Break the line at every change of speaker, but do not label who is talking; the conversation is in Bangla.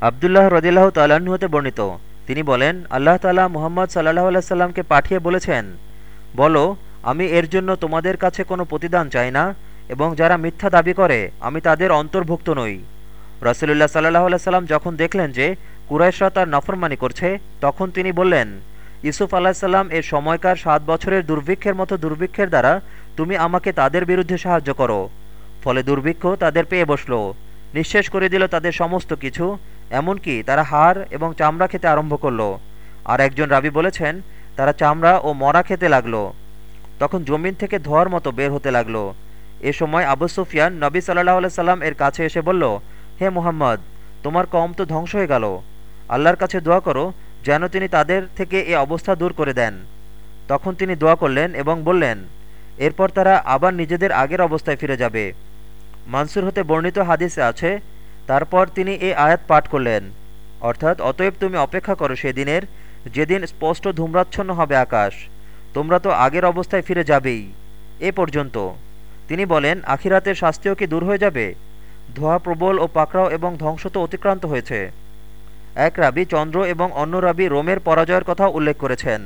আবদুল্লাহ রদিল্লাহ হতে বর্ণিত। তিনি বলেন, আল্লাহ তালা মুহাম্মদ সাল্লাহ আল্লাহ পাঠিয়ে বলেছেন, বলো, আমি এর জন্য তোমাদের কাছে কোনো প্রতিদান চাই না, এবং যারা মিথ্যা দাবি করে, আমি তাদের অন্তর্ভুক্ত নই। রসুলুল্লাহ সাল্লাহ সাল্লাম যখন দেখলেন যে কুরাইশরা তার নফরমানি করছে, তখন তিনি বললেন, ইউসুফ আল্লাহ সাল্লাম এর সময়কার সাত বছরের দুর্ভিক্ষের মতো দুর্ভিক্ষের দ্বারা তুমি আমাকে তাদের বিরুদ্ধে সাহায্য করো। ফলে দুর্ভিক্ষ তাদের পেয়ে বসল। নিঃশেষ করে দিল তাদের সমস্ত কিছু এমনকি তারা হাড় এবং চামড়া খেতে আরম্ভ করল। আর একজন রাবি বলেছেন, তারা চামড়া ও মরা খেতে লাগল। তখন জমিন থেকে ধোয়ার মতো বের হতে লাগল। এ সময় আবু সুফিয়ান নবী সাল্লাহ সাল্লাম এর কাছে এসে বলল, হে মুহাম্মদ, তোমার কম তো ধ্বংস হয়ে গেল। আল্লাহর কাছে দোয়া করো, যেন তিনি তাদের থেকে এ অবস্থা দূর করে দেন। তখন তিনি দোয়া করলেন এবং বললেন, এরপর তারা আবার নিজেদের আগের অবস্থায় ফিরে যাবে। মানসুর হতে বর্ণিত হাদিসে আছে তারপর তিনি এই আয়াত পাঠ করলেন। অর্থাৎ, অতএব তুমি অপেক্ষা করো সেদিনের যেদিন স্পষ্ট ধূম্রাচ্ছন্ন হবে আকাশ। তোমরা তো আগের অবস্থায় ফিরে যাবেই। এ পর্যন্ত। তিনি বলেন, আখিরাতের শাস্তিও কি দূর হয়ে যাবে? ধোয়া প্রবল ও পাকড়াও এবং ধ্বংস তো অতিক্রান্ত হয়েছে। এক রাবি চন্দ্র এবং অন্য রাবি রোমের পরাজয়ের কথা উল্লেখ করেছেন।